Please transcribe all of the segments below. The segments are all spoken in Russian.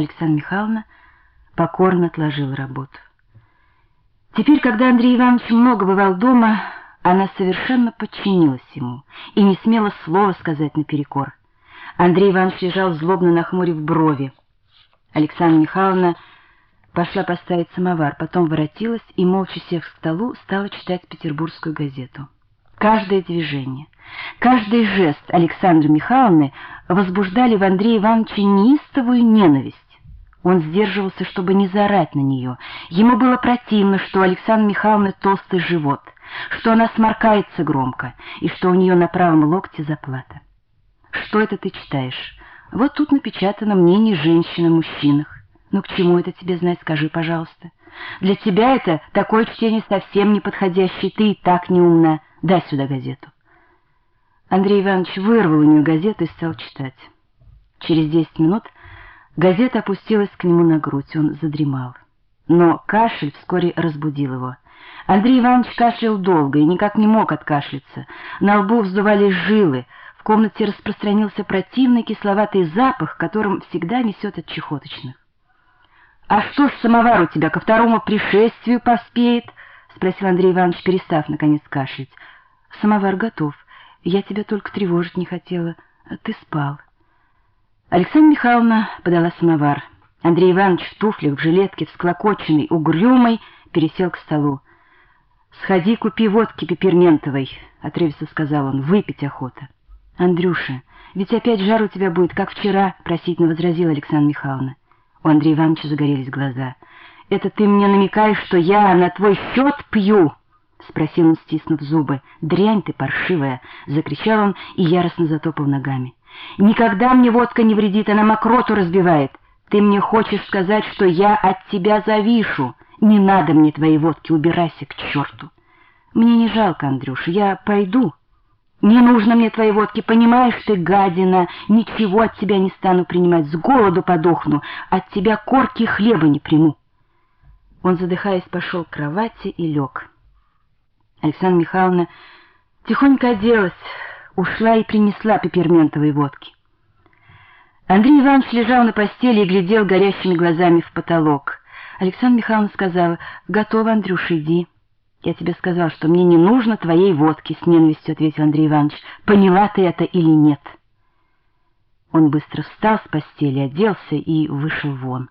Александра Михайловна покорно отложила работу. Теперь, когда Андрей Иванович много бывал дома, она совершенно подчинилась ему и не смела слова сказать наперекор. Андрей Иванович лежал злобно нахмурив брови. Александра Михайловна пошла поставить самовар, потом воротилась и, молча сев к столу, стала читать петербургскую газету. Каждое движение, каждый жест Александры Михайловны возбуждали в Андрея Ивановиче неистовую ненависть. Он сдерживался, чтобы не заорать на нее. Ему было противно, что у Александры Михайловны толстый живот, что она сморкается громко и что у нее на правом локте заплата. «Что это ты читаешь? Вот тут напечатано мнение женщин о мужчинах. Ну к чему это тебе знать, скажи, пожалуйста. Для тебя это такое чтение совсем неподходящее, ты и так не умна. Дай сюда газету». Андрей Иванович вырвал у нее газету и стал читать. Через десять минут газета опустилась к нему на грудь, он задремал. Но кашель вскоре разбудил его. Андрей Иванович кашлял долго и никак не мог откашляться. На лбу вздувались жилы, в комнате распространился противный кисловатый запах, которым всегда несет от чехоточных. — А что ж самовар у тебя ко второму пришествию поспеет? — спросил Андрей Иванович, перестав, наконец, кашлять. — Самовар готов. Я тебя только тревожить не хотела. Ты спал. Александра Михайловна подала самовар. Андрей Иванович в туфлях, в жилетке, всклокоченный, угрюмый, пересел к столу. — Сходи, купи водки пепперментовой, — отрывисто сказал он, — выпить охота. — «Андрюша, ведь опять жар у тебя будет, как вчера», — просительно возразила Александра Михайловна. У Андрея Ивановича загорелись глаза. «Это ты мне намекаешь, что я на твой счет пью?» — спросил он, стиснув зубы. «Дрянь ты паршивая!» — закричал он и яростно затопал ногами. «Никогда мне водка не вредит, она мокроту разбивает. Ты мне хочешь сказать, что я от тебя завишу? Не надо мне твоей водки, убирайся к черту!» «Мне не жалко, Андрюша, я пойду». Не нужно мне твоей водки, понимаешь ты, гадина, ничего от тебя не стану принимать, с голоду подохну, от тебя корки хлеба не приму. Он, задыхаясь, пошел к кровати и лег. Александра Михайловна тихонько оделась, ушла и принесла пепперментовой водки. Андрей Иванович лежал на постели и глядел горящими глазами в потолок. Александра Михайловна сказала, «Готово, Андрюша, иди». «Я тебе сказал, что мне не нужно твоей водки», — с ненавистью ответил Андрей Иванович. «Поняла ты это или нет?» Он быстро встал с постели, оделся и вышел вон.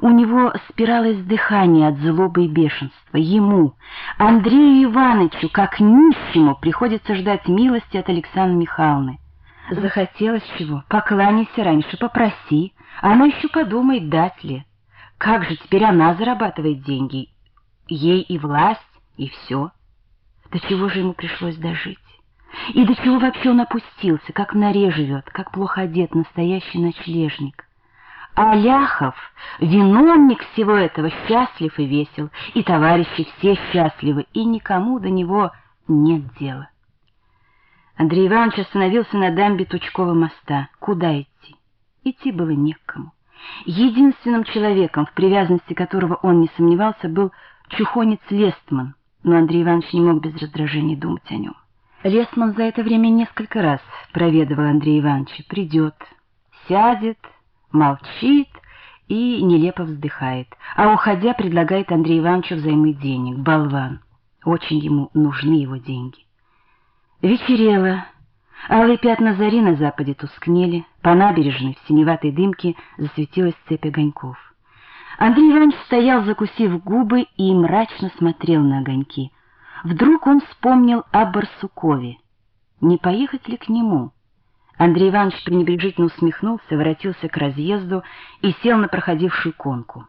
У него спиралось дыхание от злобы и бешенства. Ему, Андрею Ивановичу, как нищему, приходится ждать милости от Александры Михайловны. Захотелось чего? Покланяйся раньше, попроси. Она еще подумает, дать ли. Как же теперь она зарабатывает деньги? Ей и власть, и все. До чего же ему пришлось дожить? И до чего вообще он опустился, как в норе живет, как плохо одет настоящий ночлежник. А Ляхов, виновник всего этого, счастлив и весел, и товарищи все счастливы, и никому до него нет дела. Андрей Иванович остановился на дамбе Тучкового моста. Куда идти? Идти было некому. Единственным человеком, в привязанности которого он не сомневался, был чухонец Лестман — но Андрей Иванович не мог без раздражения думать о нем. Лесман за это время несколько раз проведывал Андрея Ивановича. Придет, сядет, молчит и нелепо вздыхает, а уходя предлагает Андрею Ивановичу взаймы денег. Болван. Очень ему нужны его деньги. Вечерело. Алые пятна зари на западе тускнели, по набережной в синеватой дымке засветилась цепь огоньков. Андрей Иванович стоял, закусив губы, и мрачно смотрел на огоньки. Вдруг он вспомнил о Барсукове. Не поехать ли к нему? Андрей Иванович пренебрежительно усмехнулся, воротился к разъезду и сел на проходившую конку.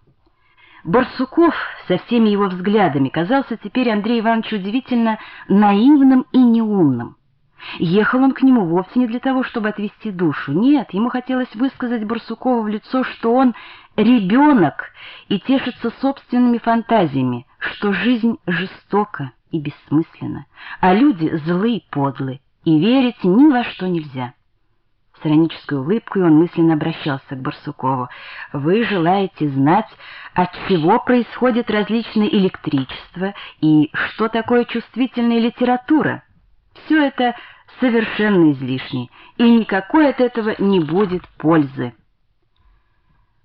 Барсуков со всеми его взглядами казался теперь Андрею Ивановичу удивительно наивным и неумным. Ехал он к нему вовсе не для того, чтобы отвести душу. Нет, ему хотелось высказать Барсукову в лицо, что он ребенок и тешится собственными фантазиями, что жизнь жестока и бессмысленна, а люди злые и подлы, и верить ни во что нельзя. Иронической улыбкой он мысленно обращался к Барсукову. «Вы желаете знать, от чего происходит различное электричество и что такое чувствительная литература? Все это совершенно излишне, и никакой от этого не будет пользы».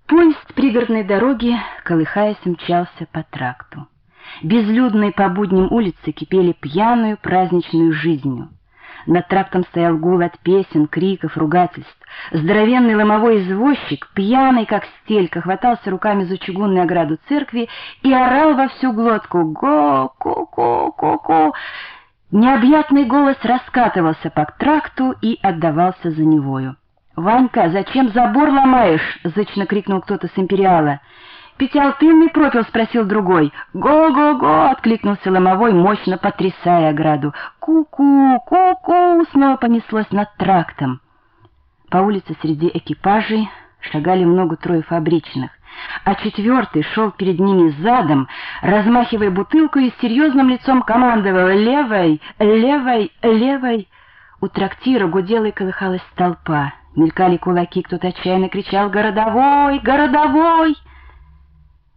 Понял пригородной дороге, колыхаясь, мчался по тракту. Безлюдные по будням улицы кипели пьяную праздничную жизнью. Над трактом стоял гул от песен, криков, ругательств. Здоровенный ломовой извозчик, пьяный как стелька, хватался руками за чугунную ограду церкви и орал во всю глотку «Го! Ко-ко-ко-ко!». Необъятный голос раскатывался по тракту и отдавался за невою. «Ванька, зачем забор ломаешь?» — зычно крикнул кто-то с империала. «Пятиалтынный пропил?» — спросил другой. «Го-го-го!» — откликнулся ломовой, мощно потрясая ограду. «Ку-ку! Ку-ку!» — снова понеслось над трактом. По улице среди экипажей шагали много-трое фабричных, а четвертый шел перед ними задом, размахивая бутылкой и с серьезным лицом командовал «Левой! Левой! Левой!» У трактира гудела и колыхалась толпа. Мелькали кулаки, кто-то отчаянно кричал «Городовой! Городовой!»